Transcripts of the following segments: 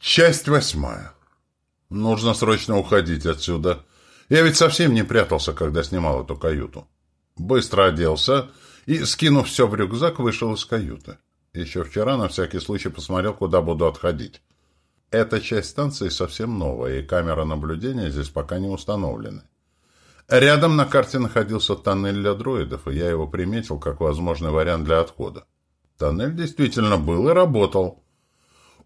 Часть восьмая. Нужно срочно уходить отсюда. Я ведь совсем не прятался, когда снимал эту каюту. Быстро оделся и, скинув все в рюкзак, вышел из каюты. Еще вчера на всякий случай посмотрел, куда буду отходить. Эта часть станции совсем новая, и камера наблюдения здесь пока не установлены. Рядом на карте находился тоннель для дроидов, и я его приметил как возможный вариант для отхода. Тоннель действительно был и работал.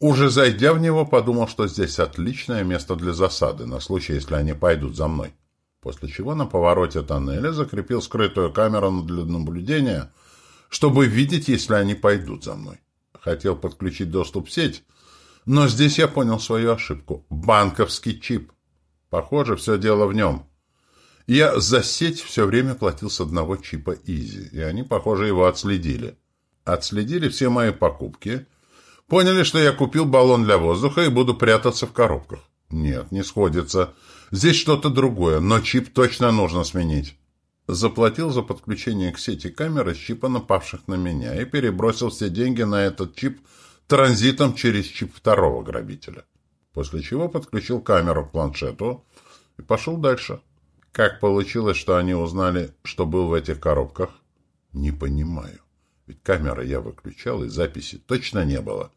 Уже зайдя в него, подумал, что здесь отличное место для засады, на случай, если они пойдут за мной. После чего на повороте тоннеля закрепил скрытую камеру для наблюдения, чтобы видеть, если они пойдут за мной. Хотел подключить доступ в сеть, но здесь я понял свою ошибку. Банковский чип. Похоже, все дело в нем. Я за сеть все время платил с одного чипа Изи, и они, похоже, его отследили. Отследили все мои покупки – Поняли, что я купил баллон для воздуха и буду прятаться в коробках. Нет, не сходится. Здесь что-то другое, но чип точно нужно сменить. Заплатил за подключение к сети камеры чипа напавших на меня и перебросил все деньги на этот чип транзитом через чип второго грабителя. После чего подключил камеру к планшету и пошел дальше. Как получилось, что они узнали, что был в этих коробках? Не понимаю. Ведь камеры я выключал, и записи точно не было.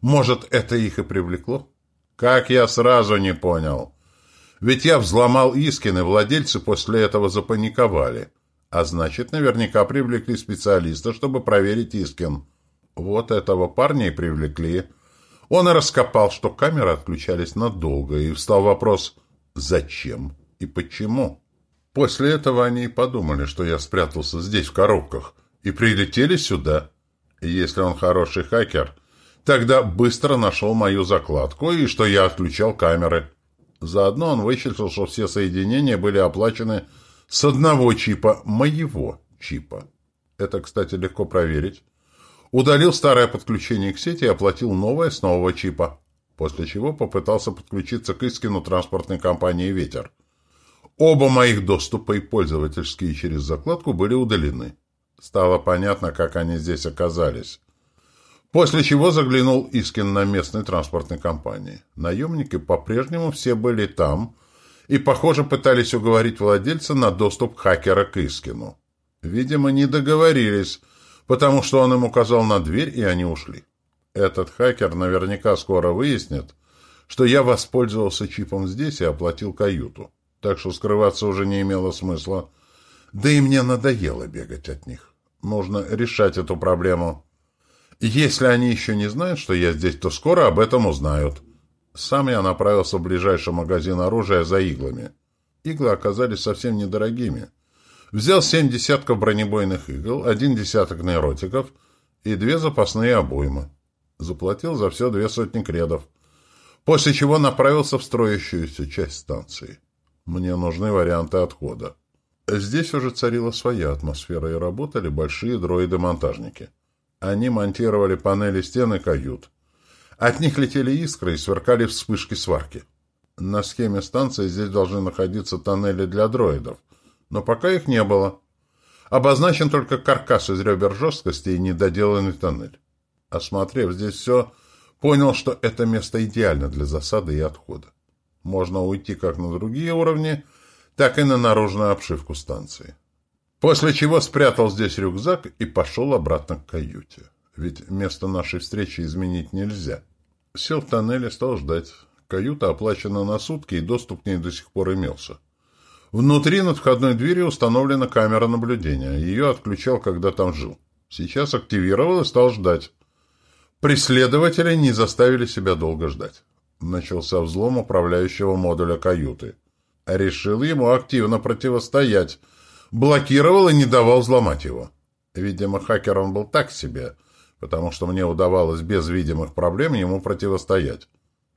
Может, это их и привлекло? Как я сразу не понял. Ведь я взломал Искин, и владельцы после этого запаниковали. А значит, наверняка привлекли специалиста, чтобы проверить Искин. Вот этого парня и привлекли. Он и раскопал, что камеры отключались надолго, и встал вопрос «Зачем и почему?». После этого они и подумали, что я спрятался здесь, в коробках, и прилетели сюда. Если он хороший хакер – Тогда быстро нашел мою закладку и что я отключал камеры. Заодно он вычислил, что все соединения были оплачены с одного чипа, моего чипа. Это, кстати, легко проверить. Удалил старое подключение к сети и оплатил новое с нового чипа. После чего попытался подключиться к Искину транспортной компании «Ветер». Оба моих доступа и пользовательские через закладку были удалены. Стало понятно, как они здесь оказались. После чего заглянул Искин на местной транспортной компании. Наемники по-прежнему все были там и, похоже, пытались уговорить владельца на доступ хакера к Искину. Видимо, не договорились, потому что он им указал на дверь, и они ушли. Этот хакер наверняка скоро выяснит, что я воспользовался чипом здесь и оплатил каюту. Так что скрываться уже не имело смысла. Да и мне надоело бегать от них. Нужно решать эту проблему. Если они еще не знают, что я здесь, то скоро об этом узнают. Сам я направился в ближайший магазин оружия за иглами. Иглы оказались совсем недорогими. Взял семь десятков бронебойных игл, один десяток нейротиков и две запасные обоймы. Заплатил за все две сотни кредов. После чего направился в строящуюся часть станции. Мне нужны варианты отхода. Здесь уже царила своя атмосфера и работали большие дроиды-монтажники. Они монтировали панели стен и кают. От них летели искры и сверкали вспышки сварки. На схеме станции здесь должны находиться тоннели для дроидов, но пока их не было. Обозначен только каркас из ребер жесткости и недоделанный тоннель. Осмотрев здесь все, понял, что это место идеально для засады и отхода. Можно уйти как на другие уровни, так и на наружную обшивку станции. После чего спрятал здесь рюкзак и пошел обратно к каюте. Ведь место нашей встречи изменить нельзя. Сел в тоннеле, стал ждать. Каюта оплачена на сутки, и доступ к ней до сих пор имелся. Внутри над входной дверью установлена камера наблюдения. Ее отключал, когда там жил. Сейчас активировал и стал ждать. Преследователи не заставили себя долго ждать. Начался взлом управляющего модуля каюты. Решил ему активно противостоять – блокировал и не давал взломать его. Видимо, хакер он был так себе, потому что мне удавалось без видимых проблем ему противостоять.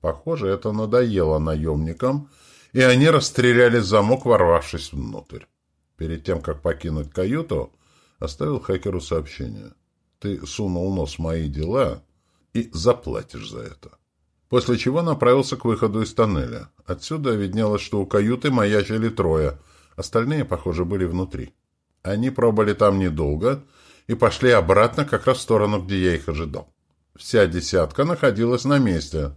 Похоже, это надоело наемникам, и они расстреляли замок, ворвавшись внутрь. Перед тем, как покинуть каюту, оставил хакеру сообщение. «Ты сунул нос в мои дела и заплатишь за это». После чего направился к выходу из тоннеля. Отсюда виднелось, что у каюты маячили трое — Остальные, похоже, были внутри. Они пробыли там недолго и пошли обратно как раз в сторону, где я их ожидал. Вся десятка находилась на месте.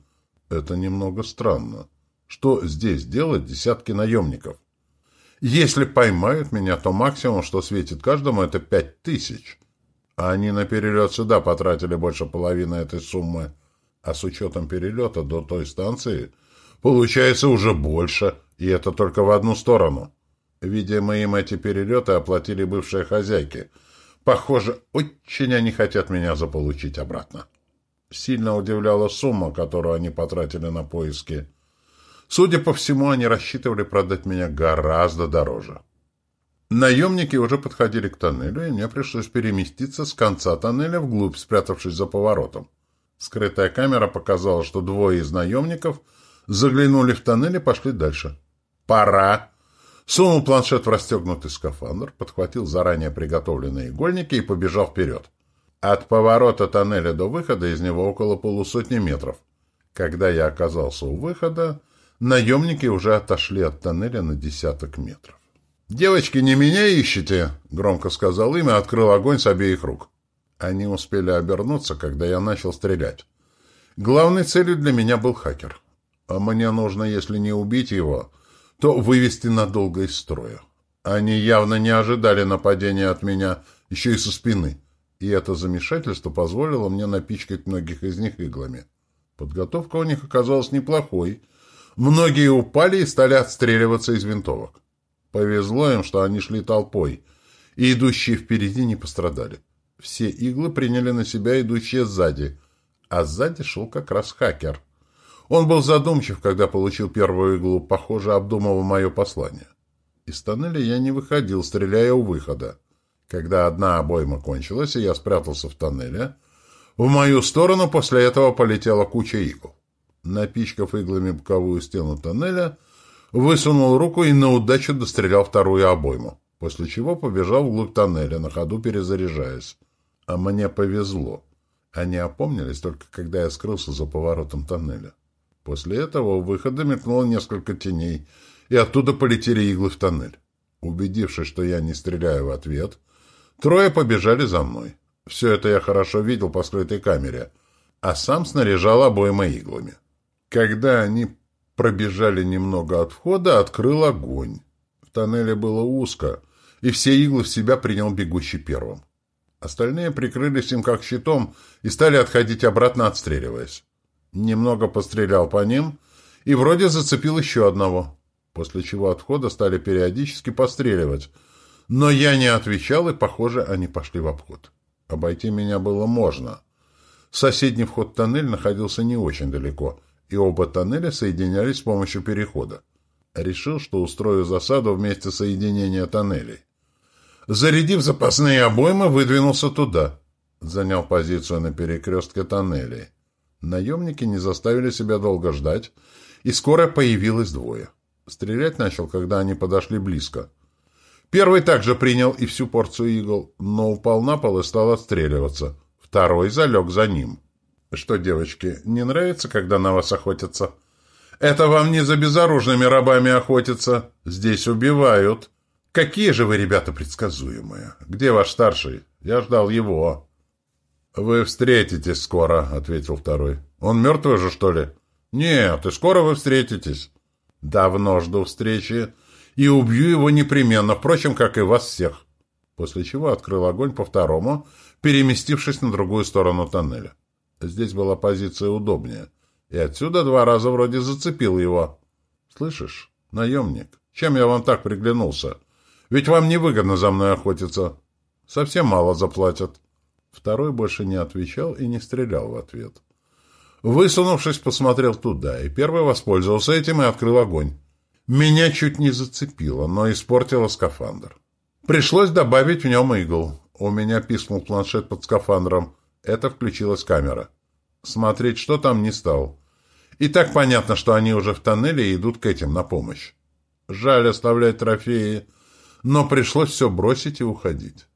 Это немного странно. Что здесь делать десятки наемников? Если поймают меня, то максимум, что светит каждому, это пять тысяч. А они на перелет сюда потратили больше половины этой суммы. А с учетом перелета до той станции, получается уже больше, и это только в одну сторону. Видимо, им эти перелеты оплатили бывшие хозяйки. Похоже, очень они хотят меня заполучить обратно. Сильно удивляла сумма, которую они потратили на поиски. Судя по всему, они рассчитывали продать меня гораздо дороже. Наемники уже подходили к тоннелю, и мне пришлось переместиться с конца тоннеля вглубь, спрятавшись за поворотом. Скрытая камера показала, что двое из наемников заглянули в тоннель и пошли дальше. «Пора!» Сунул планшет в расстегнутый скафандр, подхватил заранее приготовленные игольники и побежал вперед. От поворота тоннеля до выхода из него около полусотни метров. Когда я оказался у выхода, наемники уже отошли от тоннеля на десяток метров. «Девочки, не меня ищете?» — громко сказал им и открыл огонь с обеих рук. Они успели обернуться, когда я начал стрелять. Главной целью для меня был хакер. А мне нужно, если не убить его, то вывести надолго из строя. Они явно не ожидали нападения от меня, еще и со спины и это замешательство позволило мне напичкать многих из них иглами. Подготовка у них оказалась неплохой. Многие упали и стали отстреливаться из винтовок. Повезло им, что они шли толпой, и идущие впереди не пострадали. Все иглы приняли на себя идущие сзади, а сзади шел как раз хакер. Он был задумчив, когда получил первую иглу, похоже, обдумывал мое послание. Из тоннеля я не выходил, стреляя у выхода. Когда одна обойма кончилась, и я спрятался в тоннеле, в мою сторону после этого полетела куча игл. Напичкав иглами боковую стену тоннеля, высунул руку и на удачу дострелял вторую обойму, после чего побежал вглубь тоннеля, на ходу перезаряжаясь. А мне повезло. Они опомнились только когда я скрылся за поворотом тоннеля. После этого у выхода мелькнуло несколько теней, и оттуда полетели иглы в тоннель. Убедившись, что я не стреляю в ответ, Трое побежали за мной. Все это я хорошо видел по скрытой камере, а сам снаряжал обойма иглами. Когда они пробежали немного от входа, открыл огонь. В тоннеле было узко, и все иглы в себя принял бегущий первым. Остальные прикрылись им как щитом и стали отходить обратно, отстреливаясь. Немного пострелял по ним и вроде зацепил еще одного, после чего отхода стали периодически постреливать — но я не отвечал, и, похоже, они пошли в обход. Обойти меня было можно. Соседний вход в тоннель находился не очень далеко, и оба тоннеля соединялись с помощью перехода. Решил, что устрою засаду вместе соединения тоннелей. Зарядив запасные обоймы, выдвинулся туда. Занял позицию на перекрестке тоннелей. Наемники не заставили себя долго ждать, и скоро появилось двое. Стрелять начал, когда они подошли близко — Первый также принял и всю порцию игл, но упал на пол и стал отстреливаться. Второй залег за ним. «Что, девочки, не нравится, когда на вас охотятся?» «Это вам не за безоружными рабами охотятся. Здесь убивают». «Какие же вы, ребята, предсказуемые! Где ваш старший? Я ждал его». «Вы встретитесь скоро», — ответил второй. «Он мертвый же, что ли?» «Нет, и скоро вы встретитесь». «Давно жду встречи и убью его непременно, впрочем, как и вас всех. После чего открыл огонь по второму, переместившись на другую сторону тоннеля. Здесь была позиция удобнее, и отсюда два раза вроде зацепил его. «Слышишь, наемник, чем я вам так приглянулся? Ведь вам невыгодно за мной охотиться. Совсем мало заплатят». Второй больше не отвечал и не стрелял в ответ. Высунувшись, посмотрел туда, и первый воспользовался этим и открыл огонь. Меня чуть не зацепило, но испортило скафандр. Пришлось добавить в нем игл. У меня пискнул планшет под скафандром. Это включилась камера. Смотреть, что там, не стал. И так понятно, что они уже в тоннеле и идут к этим на помощь. Жаль оставлять трофеи, но пришлось все бросить и уходить.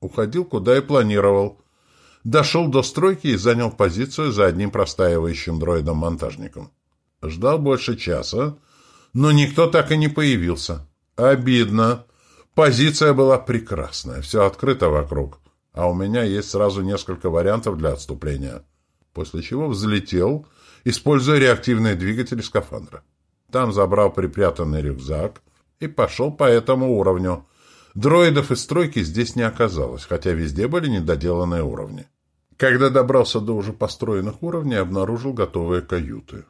Уходил, куда и планировал. Дошел до стройки и занял позицию за одним простаивающим дроидом-монтажником. Ждал больше часа, но никто так и не появился. Обидно. Позиция была прекрасная, все открыто вокруг, а у меня есть сразу несколько вариантов для отступления. После чего взлетел используя реактивные двигатели скафандра. Там забрал припрятанный рюкзак и пошел по этому уровню. Дроидов из стройки здесь не оказалось, хотя везде были недоделанные уровни. Когда добрался до уже построенных уровней, обнаружил готовые каюты.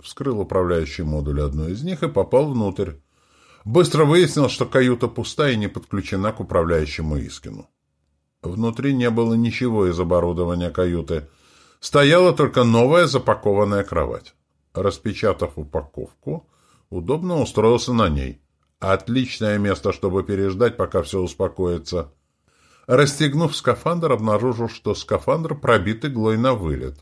Вскрыл управляющий модуль одной из них и попал внутрь. Быстро выяснил, что каюта пуста и не подключена к управляющему Искину. Внутри не было ничего из оборудования каюты. Стояла только новая запакованная кровать. Распечатав упаковку, удобно устроился на ней. Отличное место, чтобы переждать, пока все успокоится. Расстегнув скафандр, обнаружил, что скафандр пробит иглой на вылет.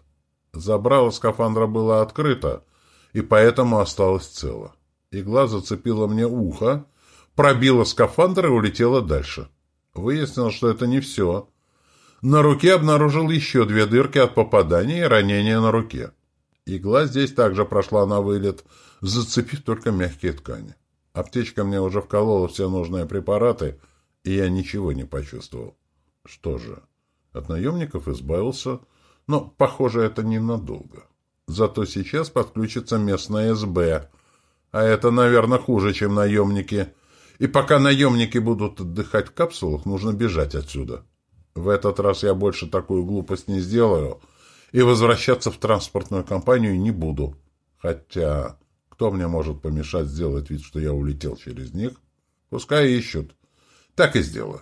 Забрало скафандра было открыто, и поэтому осталось цело. Игла зацепила мне ухо, пробила скафандр и улетела дальше. Выяснил, что это не все. На руке обнаружил еще две дырки от попадания и ранения на руке. Игла здесь также прошла на вылет, зацепив только мягкие ткани. Аптечка мне уже вколола все нужные препараты, и я ничего не почувствовал. Что же, от наемников избавился, но, похоже, это ненадолго. Зато сейчас подключится местная СБ, а это, наверное, хуже, чем наемники. И пока наемники будут отдыхать в капсулах, нужно бежать отсюда. В этот раз я больше такую глупость не сделаю — и возвращаться в транспортную компанию не буду. Хотя, кто мне может помешать сделать вид, что я улетел через них? Пускай ищут. Так и сделаю.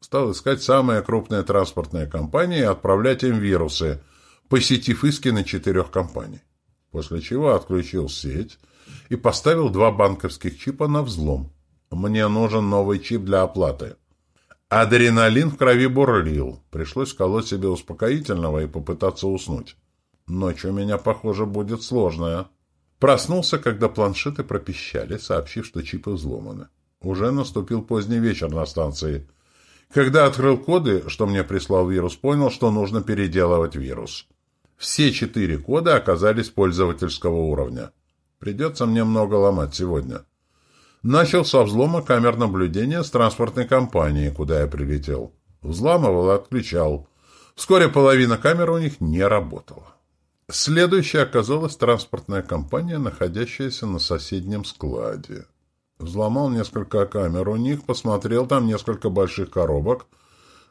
Стал искать самые крупные транспортные компании и отправлять им вирусы, посетив иски на четырех компаний. После чего отключил сеть и поставил два банковских чипа на взлом. Мне нужен новый чип для оплаты. Адреналин в крови бурлил. Пришлось колоть себе успокоительного и попытаться уснуть. Ночь у меня, похоже, будет сложная. Проснулся, когда планшеты пропищали, сообщив, что чипы взломаны. Уже наступил поздний вечер на станции. Когда открыл коды, что мне прислал вирус, понял, что нужно переделывать вирус. Все четыре кода оказались пользовательского уровня. Придется мне много ломать сегодня. Начал со взлома камер наблюдения с транспортной компании, куда я прилетел. Взламывал и отключал. Вскоре половина камер у них не работала. Следующей оказалась транспортная компания, находящаяся на соседнем складе. Взломал несколько камер у них, посмотрел там несколько больших коробок,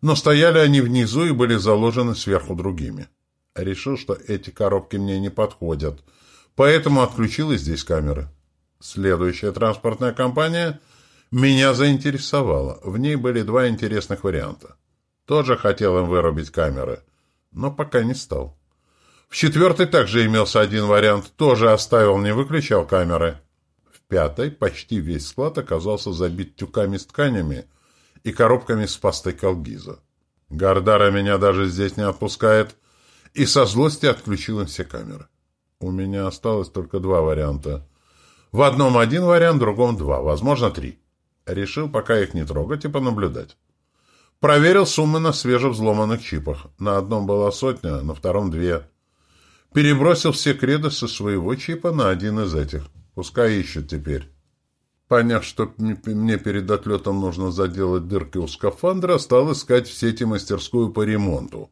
но стояли они внизу и были заложены сверху другими. Решил, что эти коробки мне не подходят, поэтому отключил и здесь камеры. Следующая транспортная компания меня заинтересовала. В ней были два интересных варианта. Тоже хотел им вырубить камеры, но пока не стал. В четвертой также имелся один вариант, тоже оставил, не выключал камеры. Пятой почти весь склад оказался забит тюками с тканями и коробками с пастой колгиза. Гардара меня даже здесь не отпускает, и со злости отключил им все камеры. У меня осталось только два варианта. В одном один вариант, в другом два, возможно, три. Решил пока их не трогать и понаблюдать. Проверил суммы на свежевзломанных чипах. На одном была сотня, на втором две. Перебросил все креды со своего чипа на один из этих. Пускай ищут теперь. Поняв, что мне перед отлетом нужно заделать дырки у скафандра, стал искать в сети мастерскую по ремонту.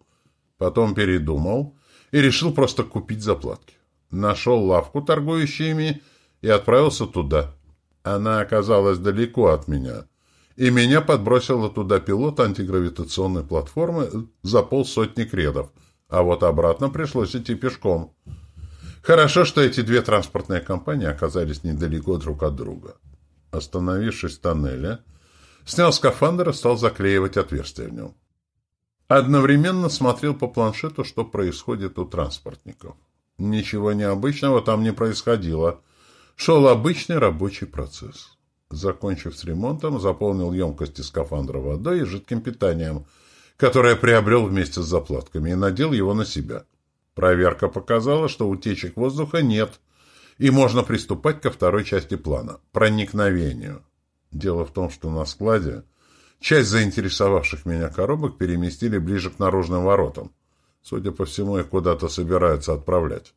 Потом передумал и решил просто купить заплатки. Нашел лавку, торгующую ими, и отправился туда. Она оказалась далеко от меня, и меня подбросила туда пилот антигравитационной платформы за полсотни кредов, а вот обратно пришлось идти пешком. Хорошо, что эти две транспортные компании оказались недалеко друг от друга. Остановившись в тоннеле, снял скафандр и стал заклеивать отверстия в нем. Одновременно смотрел по планшету, что происходит у транспортников. Ничего необычного там не происходило — Шел обычный рабочий процесс. Закончив с ремонтом, заполнил емкости скафандра водой и жидким питанием, которое приобрел вместе с заплатками, и надел его на себя. Проверка показала, что утечек воздуха нет, и можно приступать ко второй части плана – проникновению. Дело в том, что на складе часть заинтересовавших меня коробок переместили ближе к наружным воротам. Судя по всему, их куда-то собираются отправлять.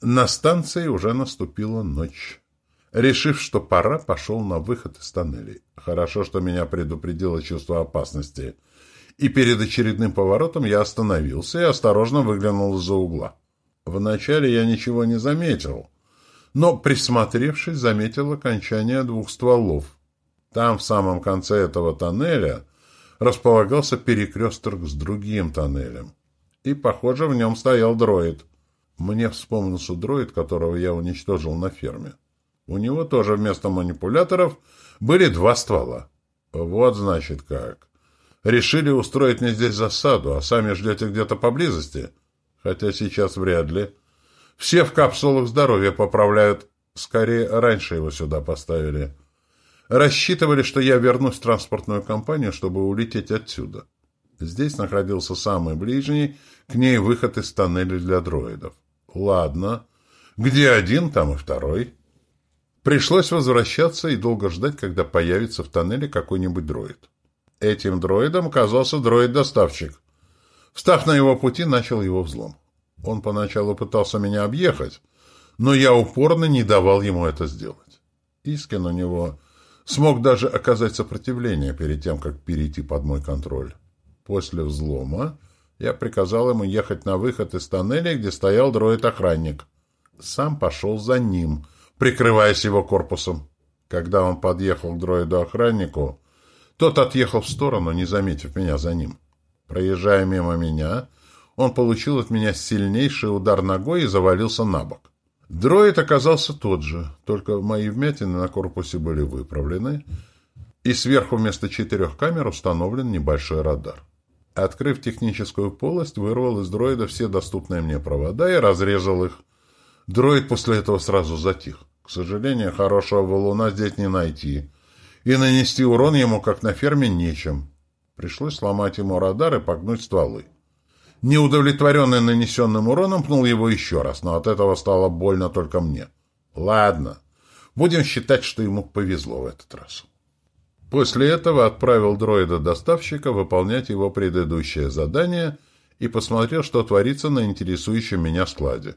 На станции уже наступила ночь. Решив, что пора, пошел на выход из тоннелей. Хорошо, что меня предупредило чувство опасности. И перед очередным поворотом я остановился и осторожно выглянул из-за угла. Вначале я ничего не заметил, но, присмотревшись, заметил окончание двух стволов. Там, в самом конце этого тоннеля, располагался перекресток с другим тоннелем. И, похоже, в нем стоял дроид. Мне вспомнился дроид, которого я уничтожил на ферме. У него тоже вместо манипуляторов были два ствола. Вот, значит, как. Решили устроить мне здесь засаду, а сами ждете где-то поблизости? Хотя сейчас вряд ли. Все в капсулах здоровья поправляют. Скорее, раньше его сюда поставили. Рассчитывали, что я вернусь в транспортную компанию, чтобы улететь отсюда. Здесь находился самый ближний к ней выход из тоннеля для дроидов. Ладно. Где один, там и второй. Пришлось возвращаться и долго ждать, когда появится в тоннеле какой-нибудь дроид. Этим дроидом оказался дроид-доставщик. Встав на его пути, начал его взлом. Он поначалу пытался меня объехать, но я упорно не давал ему это сделать. Искин у него смог даже оказать сопротивление перед тем, как перейти под мой контроль. После взлома я приказал ему ехать на выход из тоннеля, где стоял дроид-охранник. Сам пошел за ним, прикрываясь его корпусом. Когда он подъехал к дроиду-охраннику, тот отъехал в сторону, не заметив меня за ним. Проезжая мимо меня, он получил от меня сильнейший удар ногой и завалился на бок. Дроид оказался тот же, только мои вмятины на корпусе были выправлены, и сверху вместо четырех камер установлен небольшой радар. Открыв техническую полость, вырвал из дроида все доступные мне провода и разрезал их. Дроид после этого сразу затих. К сожалению, хорошего валуна здесь не найти. И нанести урон ему, как на ферме, нечем. Пришлось сломать ему радар и погнуть стволы. Неудовлетворенный нанесенным уроном, пнул его еще раз, но от этого стало больно только мне. Ладно, будем считать, что ему повезло в этот раз. После этого отправил дроида-доставщика выполнять его предыдущее задание и посмотрел, что творится на интересующем меня складе.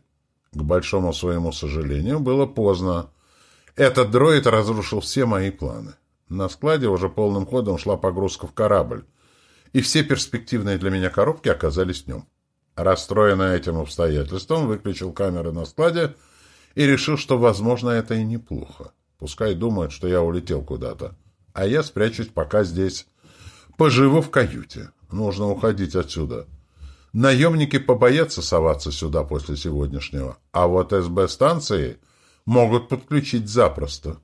К большому своему сожалению, было поздно. Этот дроид разрушил все мои планы. На складе уже полным ходом шла погрузка в корабль, и все перспективные для меня коробки оказались в нем. Расстроенный этим обстоятельством, выключил камеры на складе и решил, что, возможно, это и неплохо. Пускай думают, что я улетел куда-то а я спрячусь пока здесь. Поживу в каюте. Нужно уходить отсюда. Наемники побоятся соваться сюда после сегодняшнего, а вот СБ-станции могут подключить запросто.